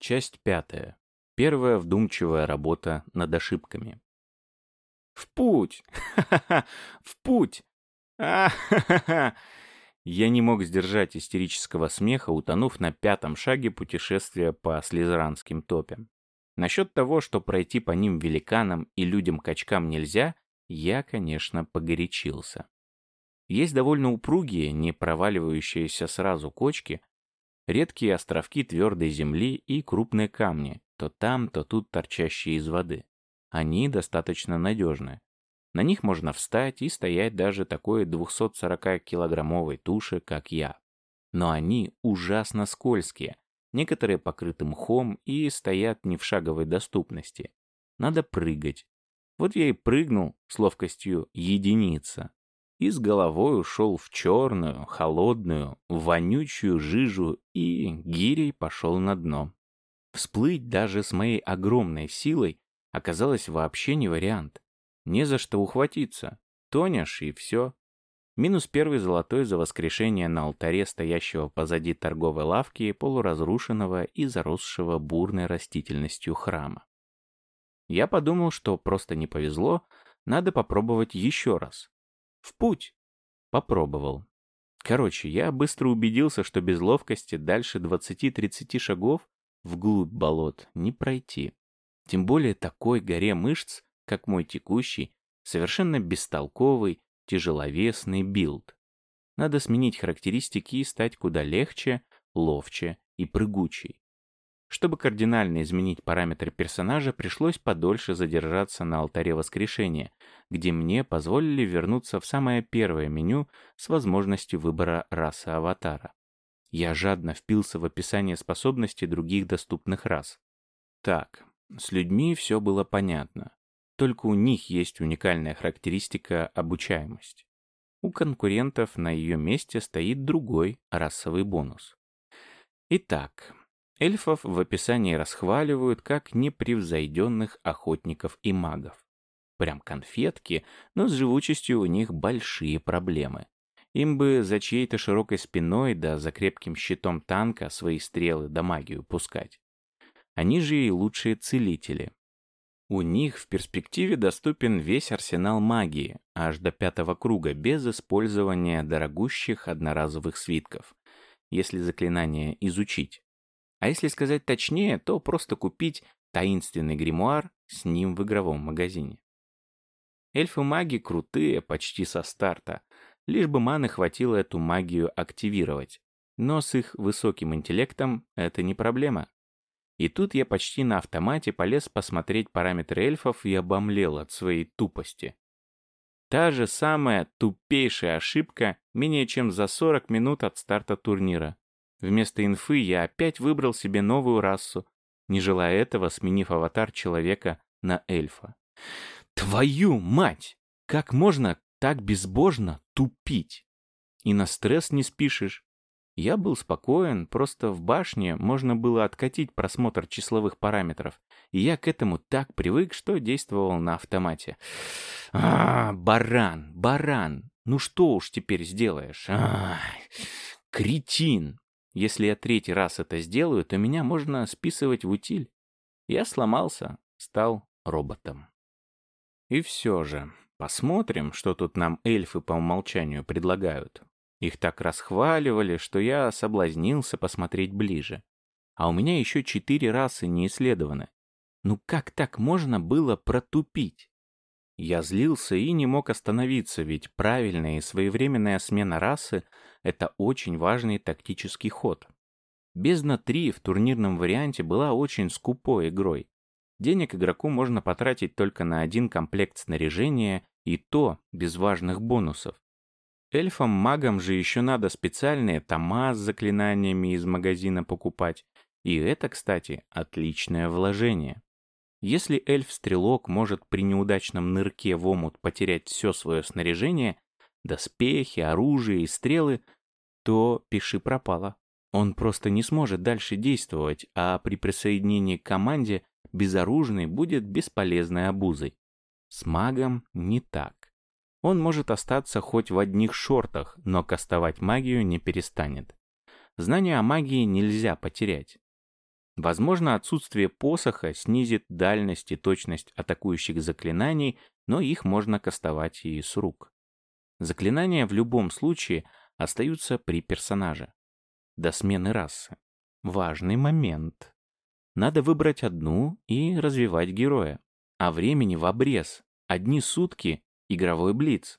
Часть пятая. Первая вдумчивая работа над ошибками. «В путь! Ха-ха-ха! В путь! А-ха-ха-ха!» Я не мог сдержать истерического смеха, утонув на пятом шаге путешествия по слизеранским топям. Насчет того, что пройти по ним великанам и людям-качкам нельзя, я, конечно, погорячился. Есть довольно упругие, не проваливающиеся сразу кочки, редкие островки твердой земли и крупные камни, то там, то тут торчащие из воды. Они достаточно надежны. На них можно встать и стоять даже такой 240-килограммовой туши, как я. Но они ужасно скользкие, некоторые покрыты мхом и стоят не в шаговой доступности. Надо прыгать. Вот я и прыгнул с ловкостью единица и с головой ушел в черную, холодную, вонючую жижу и гирей пошел на дно. Всплыть даже с моей огромной силой оказалось вообще не вариант. Не за что ухватиться. Тонешь и все. Минус первый золотой за воскрешение на алтаре стоящего позади торговой лавки полуразрушенного и заросшего бурной растительностью храма. Я подумал, что просто не повезло, надо попробовать еще раз. В путь. Попробовал. Короче, я быстро убедился, что без ловкости дальше 20-30 шагов вглубь болот не пройти. Тем более такой горе мышц, как мой текущий, совершенно бестолковый, тяжеловесный билд. Надо сменить характеристики и стать куда легче, ловче и прыгучей. Чтобы кардинально изменить параметры персонажа, пришлось подольше задержаться на алтаре воскрешения, где мне позволили вернуться в самое первое меню с возможностью выбора расы аватара. Я жадно впился в описание способностей других доступных рас. Так, с людьми все было понятно. Только у них есть уникальная характеристика обучаемость. У конкурентов на ее месте стоит другой расовый бонус. Итак, Эльфов в описании расхваливают как непревзойденных охотников и магов. Прям конфетки, но с живучестью у них большие проблемы. Им бы за чьей-то широкой спиной да за крепким щитом танка свои стрелы да магию пускать. Они же и лучшие целители. У них в перспективе доступен весь арсенал магии, аж до пятого круга, без использования дорогущих одноразовых свитков, если заклинание изучить. А если сказать точнее, то просто купить таинственный гримуар с ним в игровом магазине. Эльфы-маги крутые почти со старта, лишь бы маны хватило эту магию активировать. Но с их высоким интеллектом это не проблема. И тут я почти на автомате полез посмотреть параметры эльфов и обомлел от своей тупости. Та же самая тупейшая ошибка менее чем за 40 минут от старта турнира. Вместо инфы я опять выбрал себе новую расу, не желая этого, сменив аватар человека на эльфа. Твою мать! Как можно так безбожно тупить? И на стресс не спишешь. Я был спокоен, просто в башне можно было откатить просмотр числовых параметров, и я к этому так привык, что действовал на автомате. А, баран, баран, ну что уж теперь сделаешь? А, кретин. Если я третий раз это сделаю, то меня можно списывать в утиль. Я сломался, стал роботом. И все же, посмотрим, что тут нам эльфы по умолчанию предлагают. Их так расхваливали, что я соблазнился посмотреть ближе. А у меня еще четыре расы не исследованы. Ну как так можно было протупить? Я злился и не мог остановиться, ведь правильная и своевременная смена расы — это очень важный тактический ход. Бездна 3 в турнирном варианте была очень скупой игрой. Денег игроку можно потратить только на один комплект снаряжения, и то без важных бонусов. Эльфам-магам же еще надо специальные тома с заклинаниями из магазина покупать, и это, кстати, отличное вложение. Если эльф-стрелок может при неудачном нырке в омут потерять все свое снаряжение, доспехи, оружие и стрелы, то пиши пропало. Он просто не сможет дальше действовать, а при присоединении к команде безоружный будет бесполезной обузой. С магом не так. Он может остаться хоть в одних шортах, но кастовать магию не перестанет. Знания о магии нельзя потерять. Возможно, отсутствие посоха снизит дальность и точность атакующих заклинаний, но их можно кастовать и с рук. Заклинания в любом случае остаются при персонаже. До смены расы. Важный момент. Надо выбрать одну и развивать героя. А времени в обрез. Одни сутки — игровой блиц.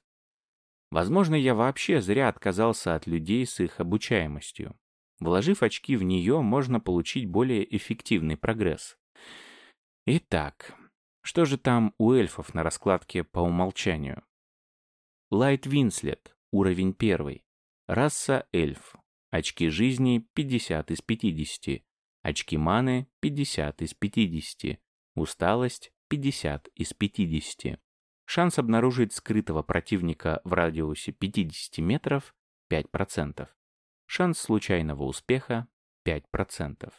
Возможно, я вообще зря отказался от людей с их обучаемостью. Вложив очки в нее, можно получить более эффективный прогресс. Итак, что же там у эльфов на раскладке по умолчанию? Лайт Винслет, уровень 1. Раса эльф. Очки жизни 50 из 50. Очки маны 50 из 50. Усталость 50 из 50. Шанс обнаружить скрытого противника в радиусе 50 метров 5%. Шанс случайного успеха 5%.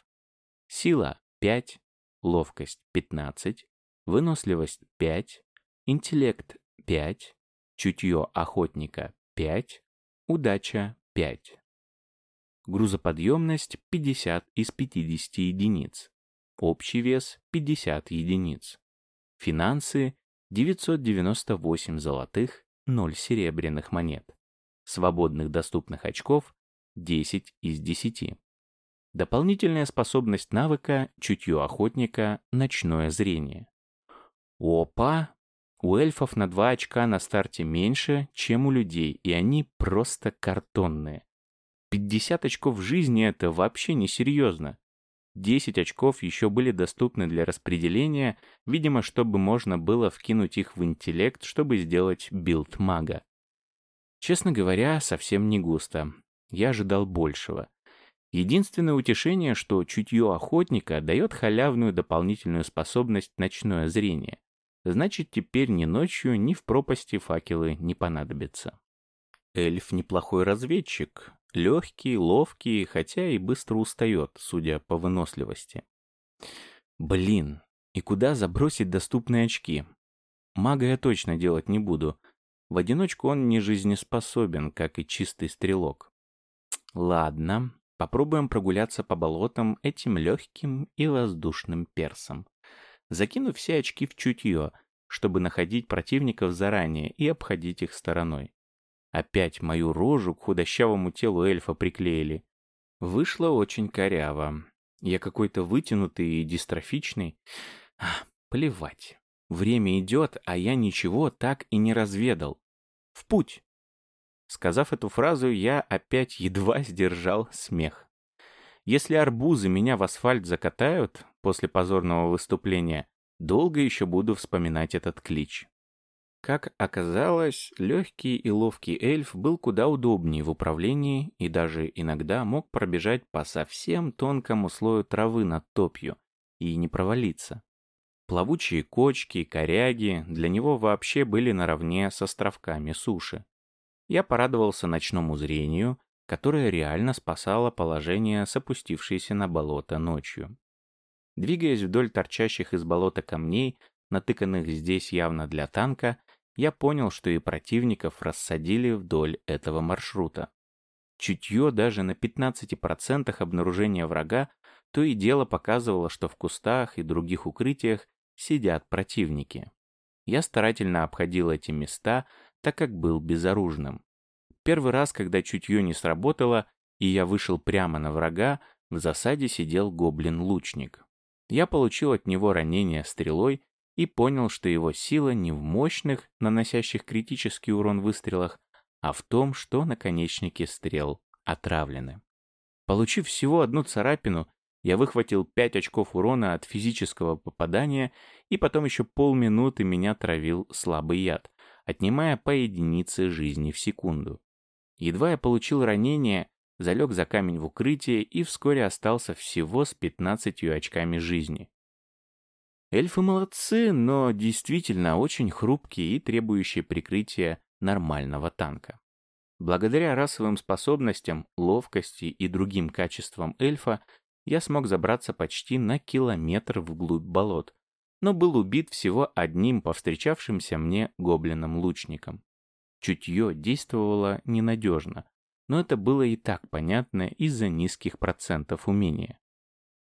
Сила 5, ловкость 15, выносливость 5, интеллект 5, чутье охотника 5, удача 5. Грузоподъемность 50 из 50 единиц. Общий вес 50 единиц. Финансы 998 золотых, 0 серебряных монет. Свободных доступных очков 10 из 10. Дополнительная способность навыка «Чутье охотника. Ночное зрение». Опа! У эльфов на 2 очка на старте меньше, чем у людей, и они просто картонные. 50 очков жизни — это вообще несерьезно. 10 очков еще были доступны для распределения, видимо, чтобы можно было вкинуть их в интеллект, чтобы сделать билд мага. Честно говоря, совсем не густо. Я ожидал большего. Единственное утешение, что чутье охотника дает халявную дополнительную способность ночное зрение. Значит, теперь ни ночью, ни в пропасти факелы не понадобятся. Эльф неплохой разведчик. Легкий, ловкий, хотя и быстро устает, судя по выносливости. Блин, и куда забросить доступные очки? Мага я точно делать не буду. В одиночку он не жизнеспособен, как и чистый стрелок. Ладно, попробуем прогуляться по болотам этим легким и воздушным персом. Закину все очки в чутье, чтобы находить противников заранее и обходить их стороной. Опять мою рожу к худощавому телу эльфа приклеили. Вышло очень коряво. Я какой-то вытянутый и дистрофичный. А, плевать. Время идет, а я ничего так и не разведал. В путь. Сказав эту фразу, я опять едва сдержал смех. Если арбузы меня в асфальт закатают после позорного выступления, долго еще буду вспоминать этот клич. Как оказалось, легкий и ловкий эльф был куда удобнее в управлении и даже иногда мог пробежать по совсем тонкому слою травы над топью и не провалиться. Плавучие кочки, коряги для него вообще были наравне с островками суши я порадовался ночному зрению, которое реально спасало положение с опустившейся на болото ночью. Двигаясь вдоль торчащих из болота камней, натыканных здесь явно для танка, я понял, что и противников рассадили вдоль этого маршрута. Чутье даже на 15% обнаружения врага то и дело показывало, что в кустах и других укрытиях сидят противники. Я старательно обходил эти места, так как был безоружным. Первый раз, когда чутье не сработало, и я вышел прямо на врага, в засаде сидел гоблин-лучник. Я получил от него ранение стрелой и понял, что его сила не в мощных, наносящих критический урон выстрелах, а в том, что наконечники стрел отравлены. Получив всего одну царапину, я выхватил 5 очков урона от физического попадания, и потом еще полминуты меня травил слабый яд отнимая по единице жизни в секунду. Едва я получил ранение, залег за камень в укрытие и вскоре остался всего с 15 очками жизни. Эльфы молодцы, но действительно очень хрупкие и требующие прикрытия нормального танка. Благодаря расовым способностям, ловкости и другим качествам эльфа я смог забраться почти на километр вглубь болот, но был убит всего одним повстречавшимся мне гоблином-лучником. Чутье действовало ненадежно, но это было и так понятно из-за низких процентов умения.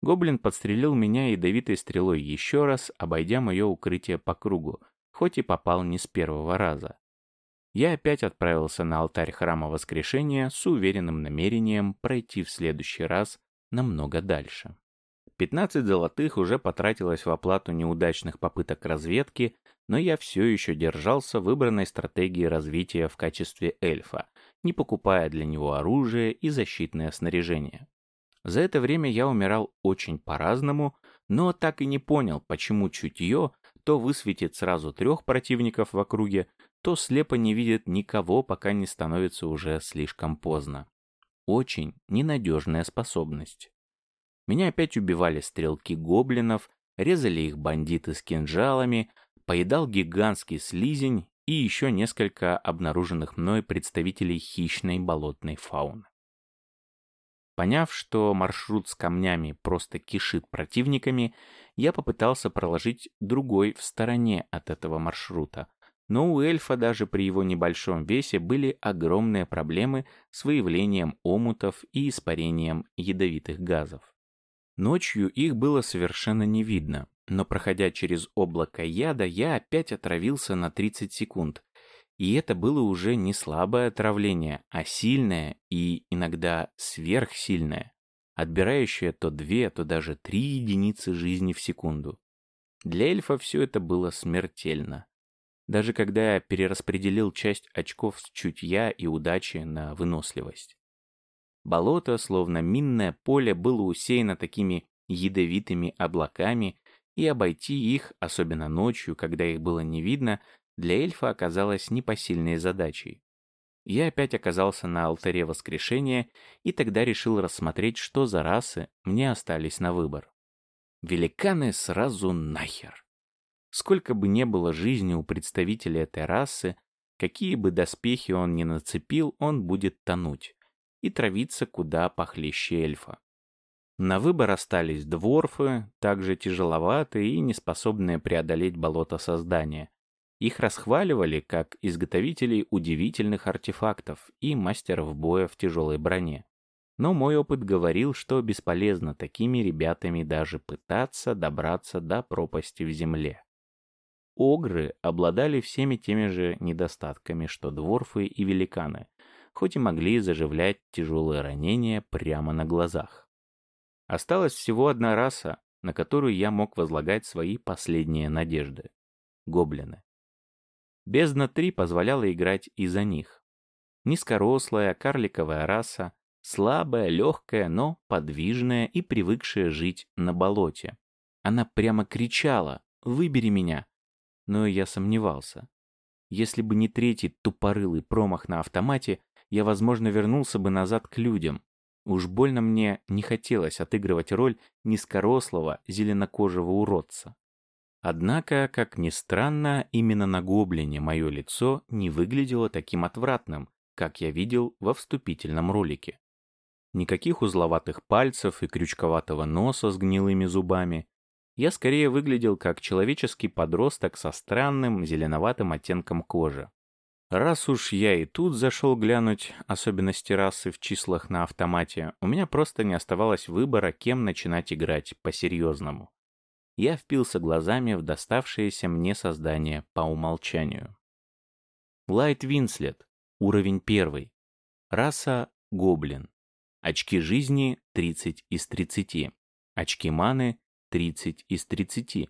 Гоблин подстрелил меня ядовитой стрелой еще раз, обойдя мое укрытие по кругу, хоть и попал не с первого раза. Я опять отправился на алтарь храма воскрешения с уверенным намерением пройти в следующий раз намного дальше. 15 золотых уже потратилось в оплату неудачных попыток разведки, но я все еще держался выбранной стратегии развития в качестве эльфа, не покупая для него оружие и защитное снаряжение. За это время я умирал очень по-разному, но так и не понял, почему чутье то высветит сразу трех противников в округе, то слепо не видит никого, пока не становится уже слишком поздно. Очень ненадежная способность. Меня опять убивали стрелки гоблинов, резали их бандиты с кинжалами, поедал гигантский слизень и еще несколько обнаруженных мной представителей хищной болотной фауны. Поняв, что маршрут с камнями просто кишит противниками, я попытался проложить другой в стороне от этого маршрута. Но у эльфа даже при его небольшом весе были огромные проблемы с выявлением омутов и испарением ядовитых газов. Ночью их было совершенно не видно, но проходя через облако яда, я опять отравился на 30 секунд. И это было уже не слабое отравление, а сильное и иногда сверхсильное, отбирающее то две, то даже три единицы жизни в секунду. Для эльфа все это было смертельно. Даже когда я перераспределил часть очков с чутья и удачи на выносливость. Болото, словно минное поле, было усеяно такими ядовитыми облаками, и обойти их, особенно ночью, когда их было не видно, для эльфа оказалось непосильной задачей. Я опять оказался на алтаре воскрешения и тогда решил рассмотреть, что за расы мне остались на выбор. Великаны сразу нахер. Сколько бы не было жизни у представителя этой расы, какие бы доспехи он ни нацепил, он будет тонуть и травиться куда похлеще эльфа. На выбор остались дворфы, также тяжеловатые и неспособные преодолеть болото создания. Их расхваливали как изготовителей удивительных артефактов и мастеров боя в тяжелой броне. Но мой опыт говорил, что бесполезно такими ребятами даже пытаться добраться до пропасти в земле. Огры обладали всеми теми же недостатками, что дворфы и великаны, хоть и могли заживлять тяжелые ранения прямо на глазах. Осталась всего одна раса, на которую я мог возлагать свои последние надежды — гоблины. Бездна 3 позволяла играть и за них. Низкорослая, карликовая раса, слабая, легкая, но подвижная и привыкшая жить на болоте. Она прямо кричала «Выбери меня!» Но я сомневался. Если бы не третий тупорылый промах на автомате, я, возможно, вернулся бы назад к людям. Уж больно мне не хотелось отыгрывать роль низкорослого, зеленокожего уродца. Однако, как ни странно, именно на гоблине мое лицо не выглядело таким отвратным, как я видел во вступительном ролике. Никаких узловатых пальцев и крючковатого носа с гнилыми зубами. Я скорее выглядел как человеческий подросток со странным зеленоватым оттенком кожи. Раз уж я и тут зашел глянуть особенности расы в числах на автомате, у меня просто не оставалось выбора, кем начинать играть по-серьезному. Я впился глазами в доставшееся мне создание по умолчанию. Лайт Винслет, уровень первый. Раса — гоблин. Очки жизни — 30 из 30. Очки маны — 30 из 30.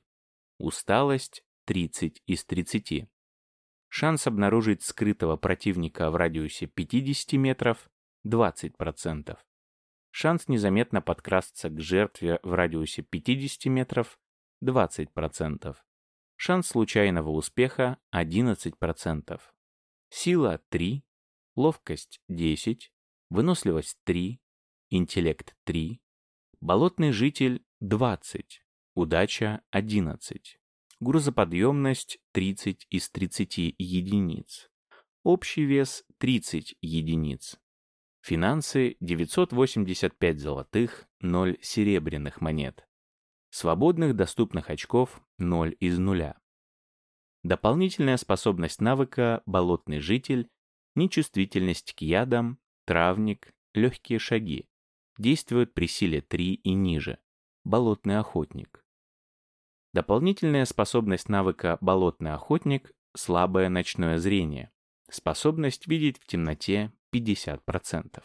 Усталость — 30 из 30. Шанс обнаружить скрытого противника в радиусе 50 метров – 20%. Шанс незаметно подкрасться к жертве в радиусе 50 метров – 20%. Шанс случайного успеха – 11%. Сила – 3, ловкость – 10, выносливость – 3, интеллект – 3, болотный житель – 20, удача – 11. Грузоподъемность 30 из 30 единиц. Общий вес 30 единиц. Финансы 985 золотых, 0 серебряных монет. Свободных доступных очков 0 из 0. Дополнительная способность навыка «Болотный житель», нечувствительность к ядам, травник, легкие шаги. Действует при силе 3 и ниже. болотный охотник. Дополнительная способность навыка болотный охотник – слабое ночное зрение. Способность видеть в темноте 50%.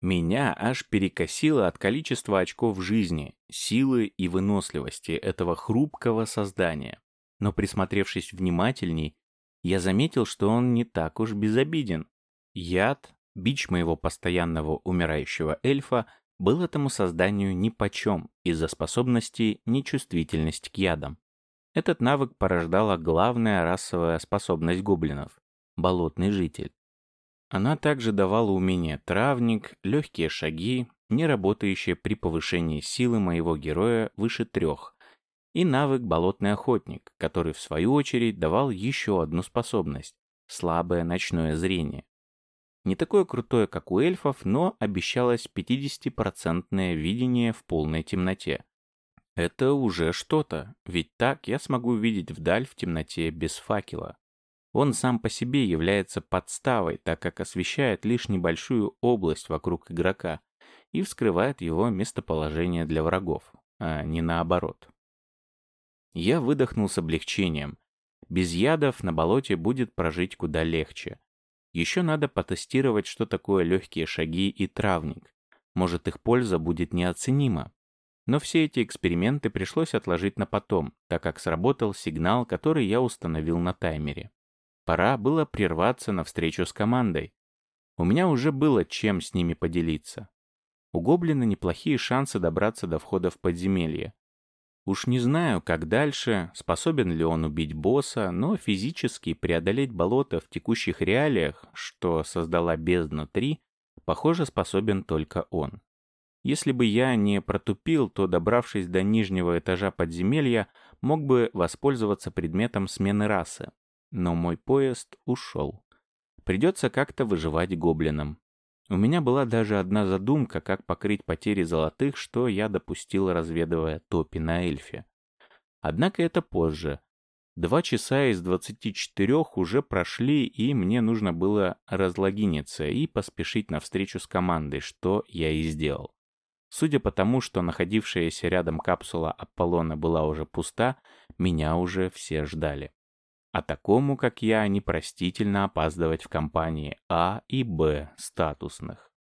Меня аж перекосило от количества очков жизни, силы и выносливости этого хрупкого создания. Но присмотревшись внимательней, я заметил, что он не так уж безобиден. Яд, бич моего постоянного умирающего эльфа, был этому созданию нипочем из-за способности нечувствительность к ядам. Этот навык порождала главная расовая способность гоблинов – болотный житель. Она также давала умение травник, легкие шаги, не работающие при повышении силы моего героя выше трех, и навык болотный охотник, который в свою очередь давал еще одну способность – слабое ночное зрение. Не такое крутое, как у эльфов, но обещалось 50% видение в полной темноте. Это уже что-то, ведь так я смогу видеть вдаль в темноте без факела. Он сам по себе является подставой, так как освещает лишь небольшую область вокруг игрока и вскрывает его местоположение для врагов, а не наоборот. Я выдохнул с облегчением. Без ядов на болоте будет прожить куда легче. Еще надо потестировать, что такое легкие шаги и травник. Может, их польза будет неоценима. Но все эти эксперименты пришлось отложить на потом, так как сработал сигнал, который я установил на таймере. Пора было прерваться на встречу с командой. У меня уже было чем с ними поделиться. У Гоблина неплохие шансы добраться до входа в подземелье. Уж не знаю, как дальше, способен ли он убить босса, но физически преодолеть болото в текущих реалиях, что создала бездна 3, похоже, способен только он. Если бы я не протупил, то, добравшись до нижнего этажа подземелья, мог бы воспользоваться предметом смены расы, но мой поезд ушел. Придется как-то выживать гоблинам. У меня была даже одна задумка, как покрыть потери золотых, что я допустил, разведывая топи на эльфе. Однако это позже. Два часа из двадцати четырех уже прошли, и мне нужно было разлогиниться и поспешить на встречу с командой, что я и сделал. Судя по тому, что находившаяся рядом капсула Аполлона была уже пуста, меня уже все ждали. А такому, как я, непростительно опаздывать в компании А и Б статусных.